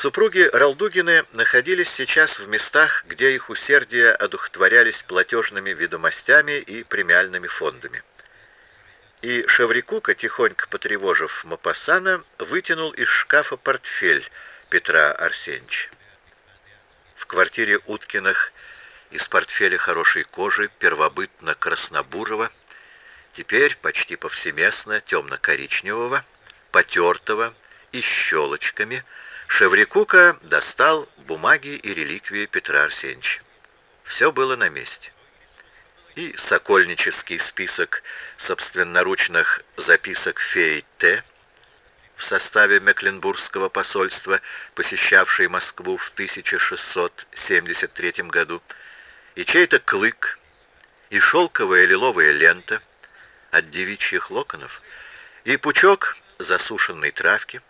Супруги Ралдугины находились сейчас в местах, где их усердия одухотворялись платежными ведомостями и премиальными фондами. И Шеврикука, тихонько потревожив Мапасана, вытянул из шкафа портфель Петра Арсеньевича. В квартире Уткиных из портфеля хорошей кожи, первобытно краснобурого, теперь почти повсеместно темно-коричневого, потертого и щелочками, Шеврикука достал бумаги и реликвии Петра Арсеньевича. Все было на месте. И сокольнический список собственноручных записок феи Т. в составе Мекленбургского посольства, посещавшей Москву в 1673 году, и чей-то клык, и шелковая лиловая лента от девичьих локонов, и пучок засушенной травки,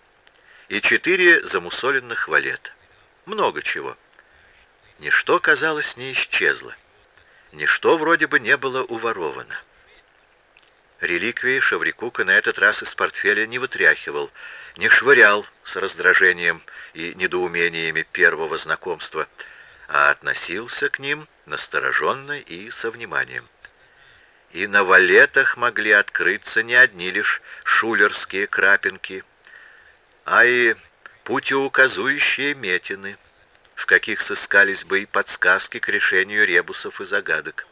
и четыре замусоленных валета. Много чего. Ничто, казалось, не исчезло. Ничто вроде бы не было уворовано. Реликвии Шаврикука на этот раз из портфеля не вытряхивал, не швырял с раздражением и недоумениями первого знакомства, а относился к ним настороженно и со вниманием. И на валетах могли открыться не одни лишь шулерские крапинки — а и путеуказующие метины, в каких сыскались бы и подсказки к решению ребусов и загадок.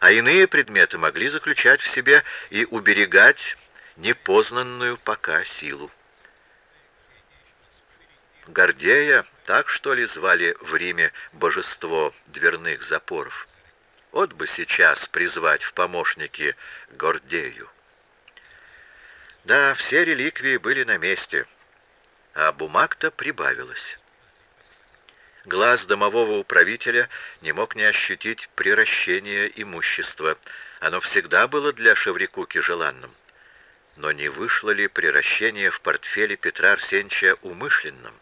А иные предметы могли заключать в себе и уберегать непознанную пока силу. Гордея, так что ли звали в Риме божество дверных запоров? Вот бы сейчас призвать в помощники Гордею. Да, все реликвии были на месте — а бумаг-то прибавилось. Глаз домового управителя не мог не ощутить приращения имущества. Оно всегда было для Шеврикуки желанным. Но не вышло ли приращение в портфеле Петра Арсеньевича умышленным?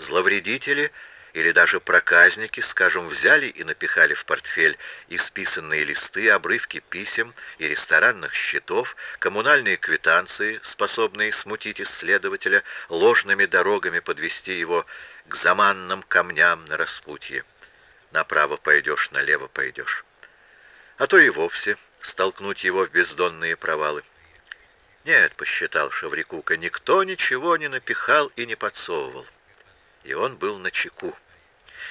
Зловредители или даже проказники, скажем, взяли и напихали в портфель исписанные листы, обрывки писем и ресторанных счетов, коммунальные квитанции, способные смутить исследователя, ложными дорогами подвести его к заманным камням на распутье. Направо пойдешь, налево пойдешь. А то и вовсе столкнуть его в бездонные провалы. Нет, посчитал Шаврикука, никто ничего не напихал и не подсовывал и он был на чеку.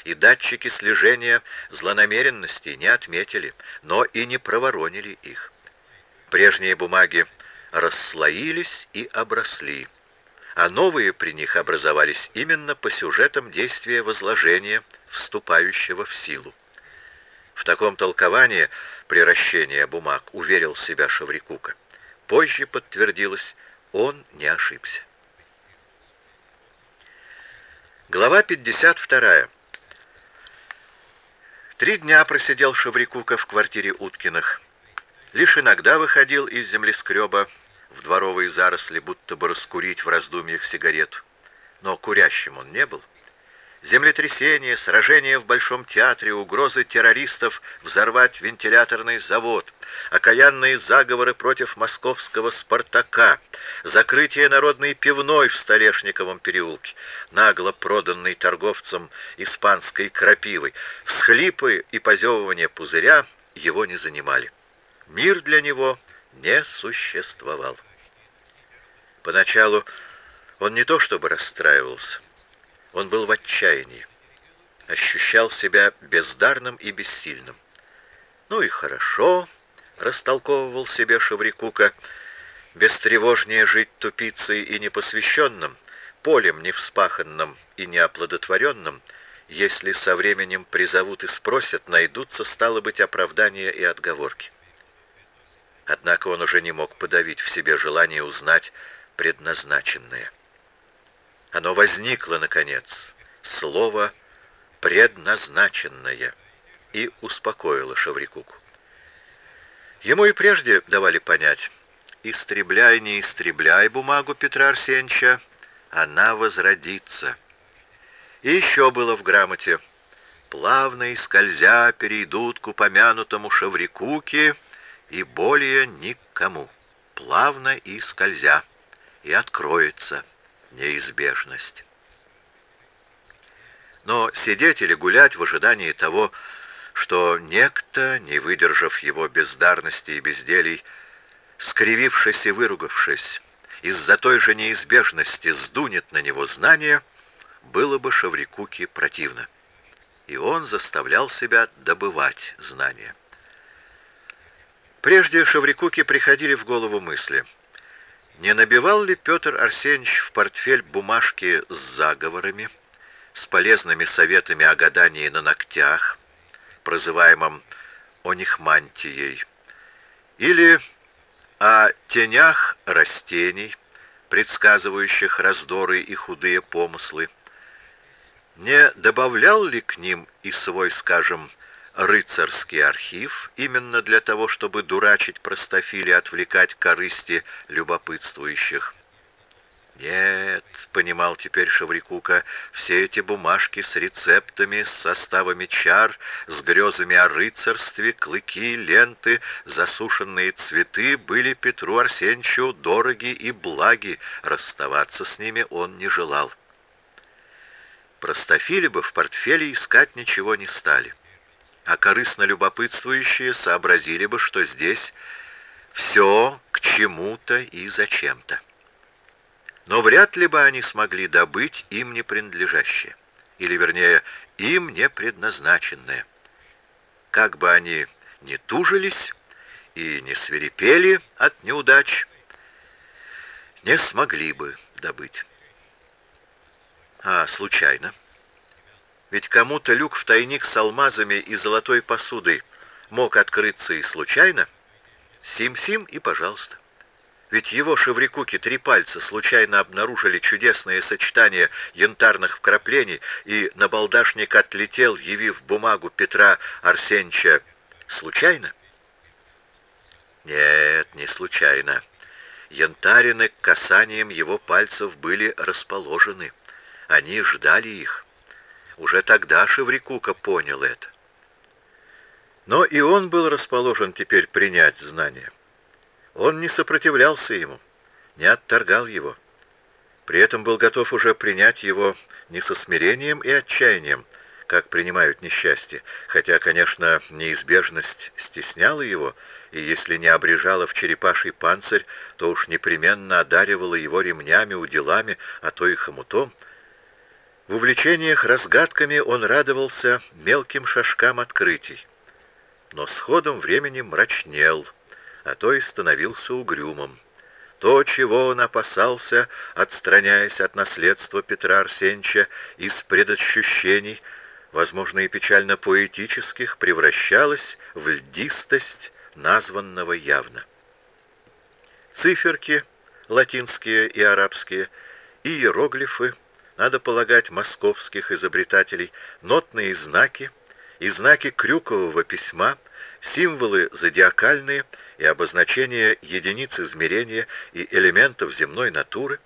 И датчики слежения злонамеренности не отметили, но и не проворонили их. Прежние бумаги расслоились и обросли, а новые при них образовались именно по сюжетам действия возложения, вступающего в силу. В таком толковании приращения бумаг уверил себя Шаврикука. Позже подтвердилось, он не ошибся. Глава 52. Три дня просидел Шаврикука в квартире Уткиных. Лишь иногда выходил из землескреба в дворовые заросли, будто бы раскурить в раздумьях сигарету. Но курящим он не был. Землетрясение, сражение в Большом театре, угрозы террористов взорвать вентиляторный завод, окаянные заговоры против московского «Спартака», закрытие народной пивной в Столешниковом переулке, нагло проданный торговцам испанской крапивой, всхлипы и позевывание пузыря его не занимали. Мир для него не существовал. Поначалу он не то чтобы расстраивался, он был в отчаянии, ощущал себя бездарным и бессильным. «Ну и хорошо», — растолковывал себе Шеврикука, — «бестревожнее жить тупицей и непосвященным, полем невспаханным и неоплодотворенным, если со временем призовут и спросят, найдутся, стало быть, оправдания и отговорки». Однако он уже не мог подавить в себе желание узнать предназначенное. Оно возникло, наконец, слово «предназначенное» и успокоило Шаврикуку. Ему и прежде давали понять, истребляй, не истребляй бумагу Петра Арсеньевича, она возродится. И еще было в грамоте, плавно и скользя перейдут к упомянутому Шаврикуке и более никому, плавно и скользя, и откроется неизбежность. Но сидеть или гулять в ожидании того, что некто, не выдержав его бездарности и безделий, скривившись и выругавшись, из-за той же неизбежности сдунет на него знание, было бы Шаврикуке противно. И он заставлял себя добывать знания. Прежде Шаврикуке приходили в голову мысли. Не набивал ли Петр Арсеньевич в портфель бумажки с заговорами, с полезными советами о гадании на ногтях, прозываемом онихмантией, или о тенях растений, предсказывающих раздоры и худые помыслы, не добавлял ли к ним и свой, скажем, рыцарский архив именно для того, чтобы дурачить простофили отвлекать корысти любопытствующих? Нет, понимал теперь Шаврикука, все эти бумажки с рецептами, с составами чар, с грезами о рыцарстве, клыки, ленты, засушенные цветы были Петру Арсеньевичу дороги и благи, расставаться с ними он не желал. Простофили бы в портфеле искать ничего не стали, а корыстно любопытствующие сообразили бы, что здесь все к чему-то и зачем-то но вряд ли бы они смогли добыть им не принадлежащее, или, вернее, им не предназначенное. Как бы они ни тужились и не свирепели от неудач, не смогли бы добыть. А случайно? Ведь кому-то люк в тайник с алмазами и золотой посудой мог открыться и случайно. Сим-сим и пожалуйста. Ведь его шеврикуки три пальца случайно обнаружили чудесное сочетание янтарных вкраплений, и набалдашник отлетел, явив бумагу Петра Арсеньевича случайно? Нет, не случайно. Янтарины к касаниям его пальцев были расположены. Они ждали их. Уже тогда Шеврикука понял это. Но и он был расположен теперь принять знания. Он не сопротивлялся ему, не отторгал его. При этом был готов уже принять его не со смирением и отчаянием, как принимают несчастье, хотя, конечно, неизбежность стесняла его, и если не обрежала в черепаший панцирь, то уж непременно одаривала его ремнями, уделами, а то и хомутом. В увлечениях разгадками он радовался мелким шажкам открытий, но с ходом времени мрачнел — а то и становился угрюмым. То, чего он опасался, отстраняясь от наследства Петра Арсеньевича из предощущений, возможно, и печально поэтических, превращалось в льдистость, названного явно. Циферки, латинские и арабские, и иероглифы, надо полагать, московских изобретателей, нотные знаки и знаки крюкового письма, символы зодиакальные — и обозначение единиц измерения и элементов земной натуры,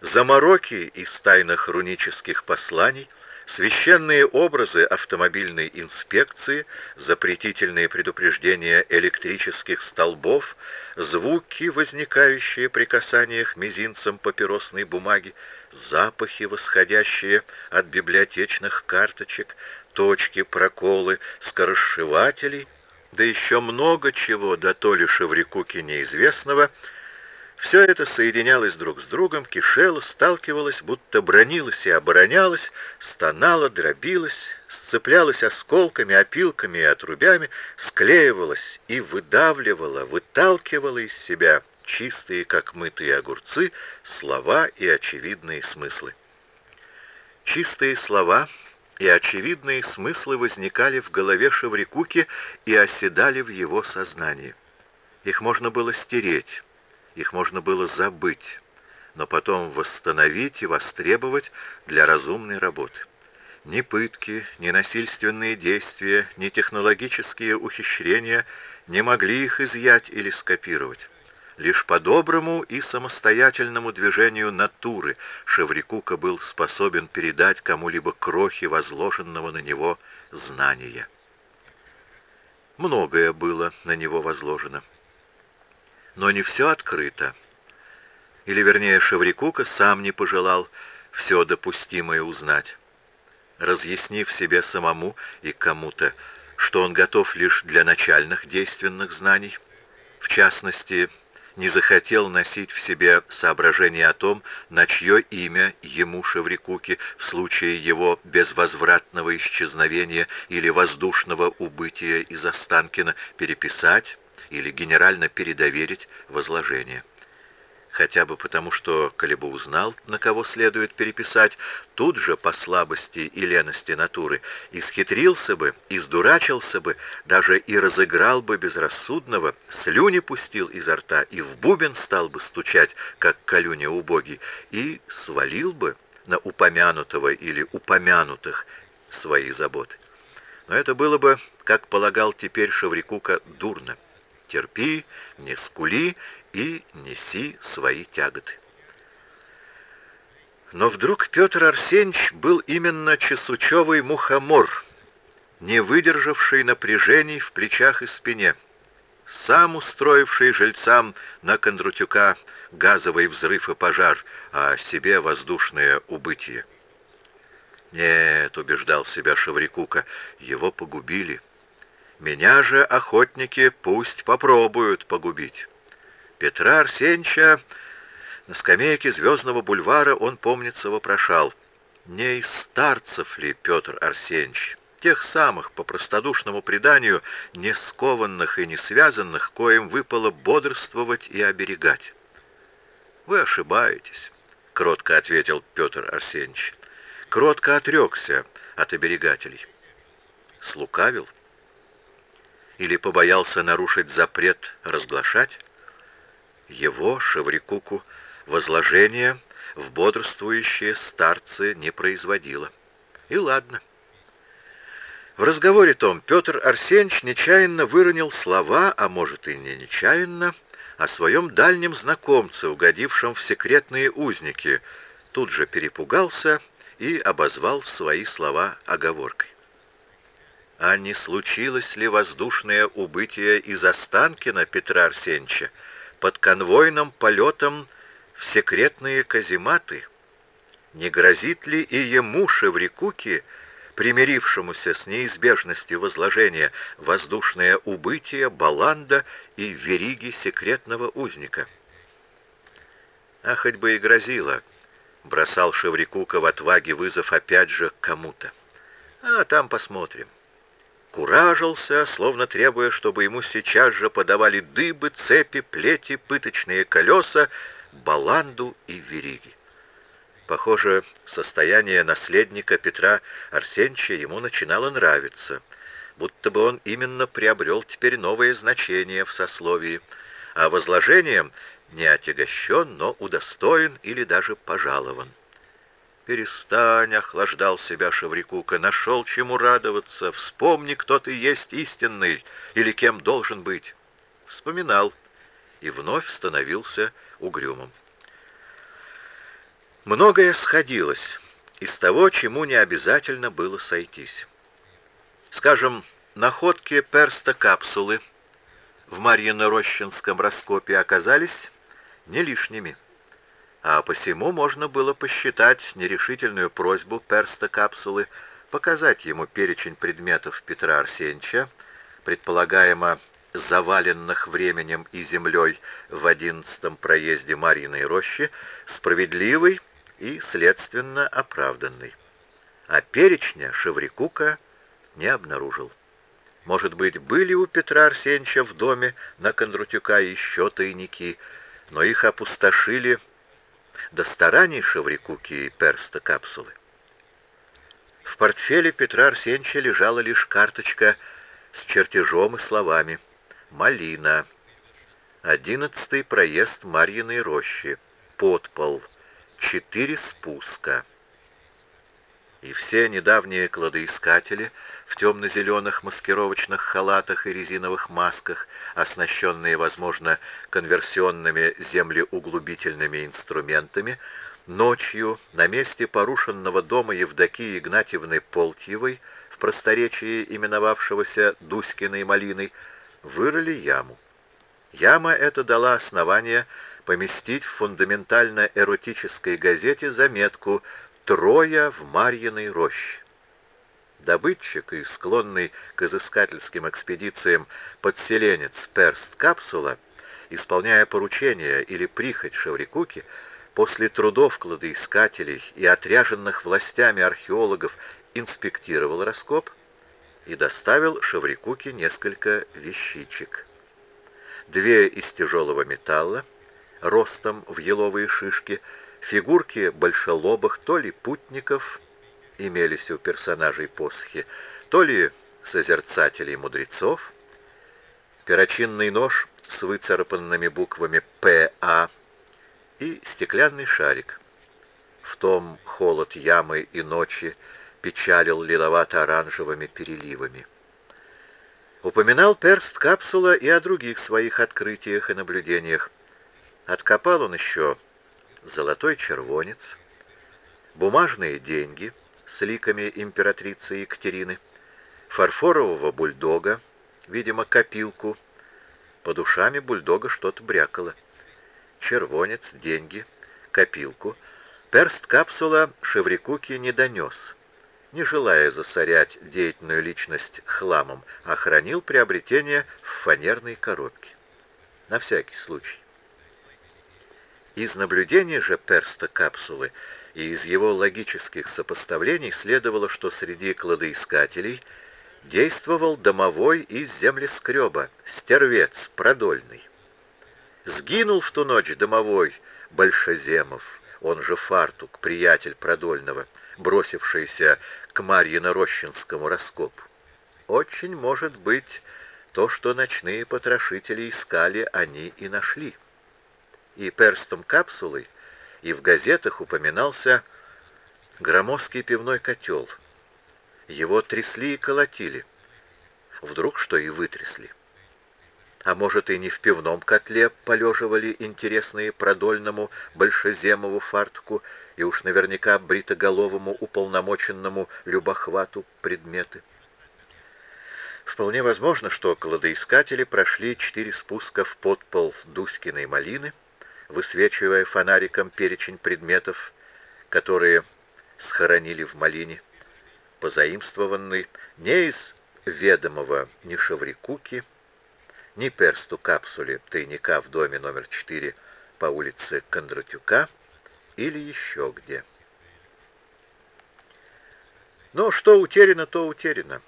замороки из тайных рунических посланий, священные образы автомобильной инспекции, запретительные предупреждения электрических столбов, звуки, возникающие при касаниях мизинцем папиросной бумаги, запахи, восходящие от библиотечных карточек, точки, проколы, скоросшивателей — да еще много чего, да то ли Шеврикуке неизвестного, все это соединялось друг с другом, кишело, сталкивалось, будто бронилось и оборонялось, стонало, дробилось, сцеплялось осколками, опилками и отрубями, склеивалось и выдавливало, выталкивало из себя чистые, как мытые огурцы, слова и очевидные смыслы. Чистые слова — и очевидные смыслы возникали в голове Шеврикуки и оседали в его сознании. Их можно было стереть, их можно было забыть, но потом восстановить и востребовать для разумной работы. Ни пытки, ни насильственные действия, ни технологические ухищрения не могли их изъять или скопировать. Лишь по доброму и самостоятельному движению натуры Шеврикука был способен передать кому-либо крохи возложенного на него знания. Многое было на него возложено. Но не все открыто. Или, вернее, Шеврикука сам не пожелал все допустимое узнать. разъяснив себе самому и кому-то, что он готов лишь для начальных действенных знаний, в частности, не захотел носить в себе соображение о том, на чье имя ему, Шеврикуке, в случае его безвозвратного исчезновения или воздушного убытия из Останкина переписать или генерально передоверить возложение хотя бы потому, что, коли бы узнал, на кого следует переписать, тут же по слабости и лености натуры исхитрился бы, издурачился бы, даже и разыграл бы безрассудного, слюни пустил изо рта и в бубен стал бы стучать, как колюня убогий, и свалил бы на упомянутого или упомянутых свои заботы. Но это было бы, как полагал теперь Шаврикука, дурно. Терпи, не скули и неси свои тяготы. Но вдруг Петр Арсеньевич был именно чесучевый мухомор, не выдержавший напряжений в плечах и спине, сам устроивший жильцам на Кондрутюка газовый взрыв и пожар, а себе воздушное убытие. Нет, убеждал себя Шаврикука, его погубили. Меня же охотники пусть попробуют погубить. Петра Арсеньевича на скамейке Звездного бульвара он, помнится, вопрошал, не из старцев ли Петр Арсеньевич, тех самых, по простодушному преданию, не скованных и не связанных, коим выпало бодрствовать и оберегать. «Вы ошибаетесь», — кротко ответил Петр Арсеньевич. Кротко отрекся от оберегателей. Слукавил? Или побоялся нарушить запрет разглашать? Его, Шеврикуку, возложение в бодрствующие старцы не производило. И ладно. В разговоре том Петр Арсеньевич нечаянно выронил слова, а может и не нечаянно, о своем дальнем знакомце, угодившем в секретные узники, тут же перепугался и обозвал свои слова оговоркой. А не случилось ли воздушное убытие из Останкина Петра Арсеньевича, под конвойным полетом в секретные казематы? Не грозит ли и ему, Шеврикуке, примирившемуся с неизбежностью возложения, воздушное убытие Баланда и вериги секретного узника? А хоть бы и грозило, бросал Шеврикука в отваге вызов опять же кому-то. А там посмотрим куражился, словно требуя, чтобы ему сейчас же подавали дыбы, цепи, плети, пыточные колеса, баланду и вериги. Похоже, состояние наследника Петра Арсеньевича ему начинало нравиться, будто бы он именно приобрел теперь новое значение в сословии, а возложением не отягощен, но удостоен или даже пожалован. «Перестань», — охлаждал себя Шеврикука, — «нашел чему радоваться. Вспомни, кто ты есть истинный или кем должен быть». Вспоминал и вновь становился угрюмым. Многое сходилось из того, чему не обязательно было сойтись. Скажем, находки перста капсулы в Марьино-Рощинском раскопе оказались не лишними а посему можно было посчитать нерешительную просьбу перста капсулы показать ему перечень предметов Петра Арсеньевича, предполагаемо заваленных временем и землей в одиннадцатом проезде Марьиной рощи, справедливый и, следственно, оправданный. А перечня Шеврикука не обнаружил. Может быть, были у Петра Арсеньевича в доме на Кондрутюка еще тайники, но их опустошили до стараний Шаврикуки и перста капсулы. В портфеле Петра Арсеньевича лежала лишь карточка с чертежом и словами «Малина», «Одиннадцатый проезд Марьиной рощи», «Подпол», «Четыре спуска». И все недавние кладоискатели — в темно-зеленых маскировочных халатах и резиновых масках, оснащенные, возможно, конверсионными землеуглубительными инструментами, ночью на месте порушенного дома Евдокии Игнатьевны Полтьевой, в просторечии именовавшегося Дуськиной малиной, вырыли яму. Яма эта дала основание поместить в фундаментально-эротической газете заметку «Троя в Марьиной роще». Добытчик и склонный к изыскательским экспедициям подселенец Перст-Капсула, исполняя поручения или прихоть Шеврикуки, после трудов кладоискателей и отряженных властями археологов инспектировал раскоп и доставил Шеврикуке несколько вещичек. Две из тяжелого металла, ростом в еловые шишки, фигурки большелобых то ли путников, имелись у персонажей посохи, то ли созерцателей мудрецов, перочинный нож с выцарапанными буквами «П.А.» и стеклянный шарик. В том холод ямы и ночи печалил лиловато-оранжевыми переливами. Упоминал перст капсула и о других своих открытиях и наблюдениях. Откопал он еще золотой червонец, бумажные деньги с ликами императрицы Екатерины, фарфорового бульдога, видимо, копилку. По душами бульдога что-то брякало. Червонец, деньги, копилку. Перст капсула Шеврикуки не донес, не желая засорять деятельную личность хламом, а хранил приобретение в фанерной коробке. На всякий случай. Из наблюдения же перста капсулы и из его логических сопоставлений следовало, что среди кладоискателей действовал домовой из землескреба, стервец продольный. Сгинул в ту ночь домовой Большеземов, он же Фартук, приятель продольного, бросившийся к Марьино-Рощинскому раскопу. Очень может быть, то, что ночные потрошители искали, они и нашли и перстом капсулой, и в газетах упоминался громоздкий пивной котел. Его трясли и колотили. Вдруг что и вытрясли. А может, и не в пивном котле полеживали интересные продольному большеземову фартуку и уж наверняка бритоголовому уполномоченному любохвату предметы. Вполне возможно, что кладоискатели прошли четыре спуска в подпол Дуськиной малины, высвечивая фонариком перечень предметов, которые схоронили в малине, позаимствованный не из ведомого ни Шаврикуки, ни персту капсуле тайника в доме номер 4 по улице Кондратюка или еще где. Но что утеряно, то утеряно.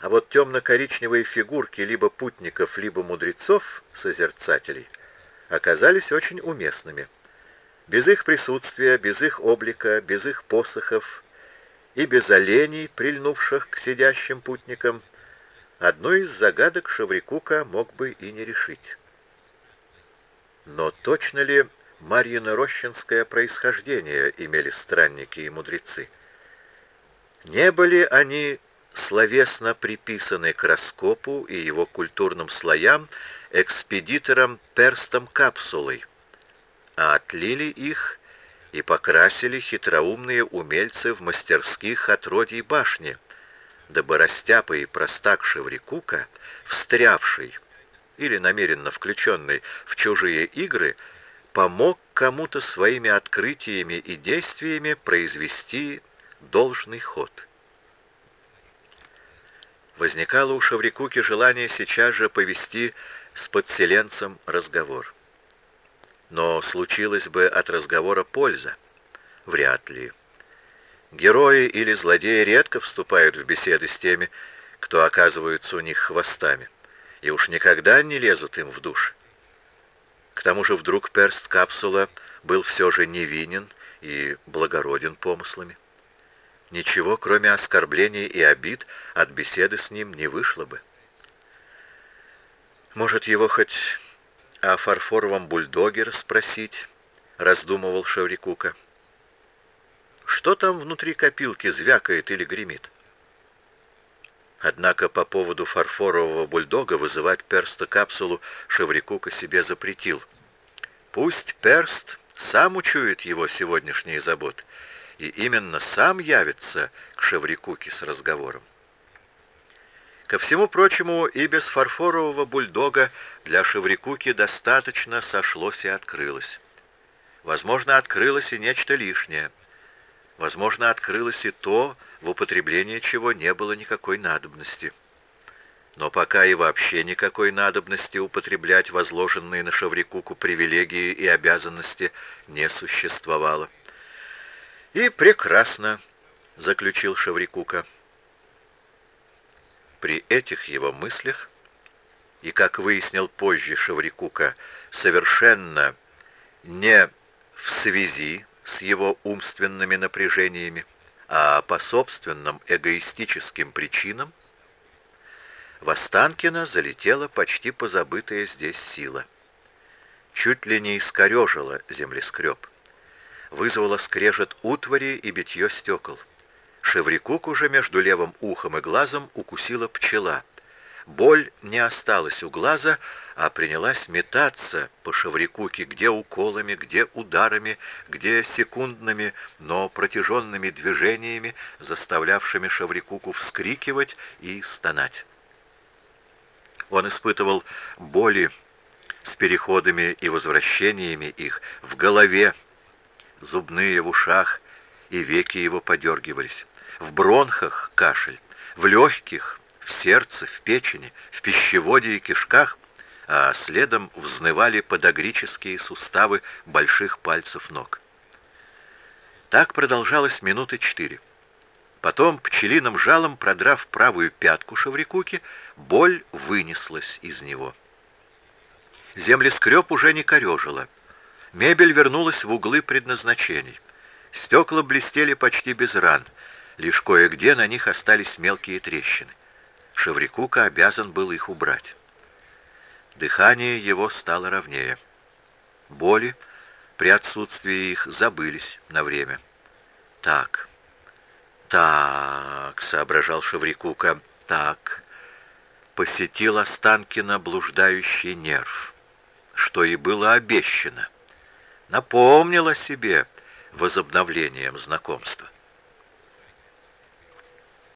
А вот темно-коричневые фигурки либо путников, либо мудрецов, созерцателей, оказались очень уместными. Без их присутствия, без их облика, без их посохов и без оленей, прильнувших к сидящим путникам, одну из загадок Шаврикука мог бы и не решить. Но точно ли Марьино-Рощинское происхождение имели странники и мудрецы? Не были они словесно приписаны к раскопу и его культурным слоям экспедитором перстом капсулой, а отлили их и покрасили хитроумные умельцы в мастерских отродий башни, дабы растяпа и простак Шеврикука, встрявший или намеренно включенный в чужие игры, помог кому-то своими открытиями и действиями произвести должный ход. Возникало у Шеврикуки желание сейчас же повести с подселенцем разговор. Но случилась бы от разговора польза? Вряд ли. Герои или злодеи редко вступают в беседы с теми, кто оказывается у них хвостами, и уж никогда не лезут им в душ. К тому же вдруг перст капсула был все же невинен и благороден помыслами. Ничего, кроме оскорблений и обид, от беседы с ним не вышло бы. Может, его хоть о фарфоровом бульдоге расспросить, раздумывал Шеврикука. Что там внутри копилки звякает или гремит? Однако по поводу фарфорового бульдога вызывать перста капсулу Шеврикука себе запретил. Пусть перст сам учует его сегодняшние заботы, и именно сам явится к Шеврикуке с разговором. Ко всему прочему, и без фарфорового бульдога для Шеврикуки достаточно сошлось и открылось. Возможно, открылось и нечто лишнее. Возможно, открылось и то, в употреблении чего не было никакой надобности. Но пока и вообще никакой надобности употреблять возложенные на Шаврикуку привилегии и обязанности не существовало. «И прекрасно», — заключил Шаврикука. При этих его мыслях, и, как выяснил позже Шаврикука, совершенно не в связи с его умственными напряжениями, а по собственным эгоистическим причинам, в Останкино залетела почти позабытая здесь сила. Чуть ли не искорежила землескреб. Вызвала скрежет утвари и битье стекол. Шеврикук уже между левым ухом и глазом укусила пчела — Боль не осталась у глаза, а принялась метаться по Шаврикуке, где уколами, где ударами, где секундными, но протяженными движениями, заставлявшими Шаврикуку вскрикивать и стонать. Он испытывал боли с переходами и возвращениями их в голове, зубные в ушах, и веки его подергивались, в бронхах кашель, в легких в сердце, в печени, в пищеводе и кишках, а следом взнывали подогрические суставы больших пальцев ног. Так продолжалось минуты четыре. Потом, пчелиным жалом продрав правую пятку Шаврикуки, боль вынеслась из него. Землескреб уже не корежила. Мебель вернулась в углы предназначений. Стекла блестели почти без ран, лишь кое-где на них остались мелкие трещины. Шеврикука обязан был их убрать. Дыхание его стало ровнее. Боли при отсутствии их забылись на время. «Так, так», — соображал Шеврикука, — «так». Посетил Останкина блуждающий нерв, что и было обещано. Напомнил о себе возобновлением знакомства.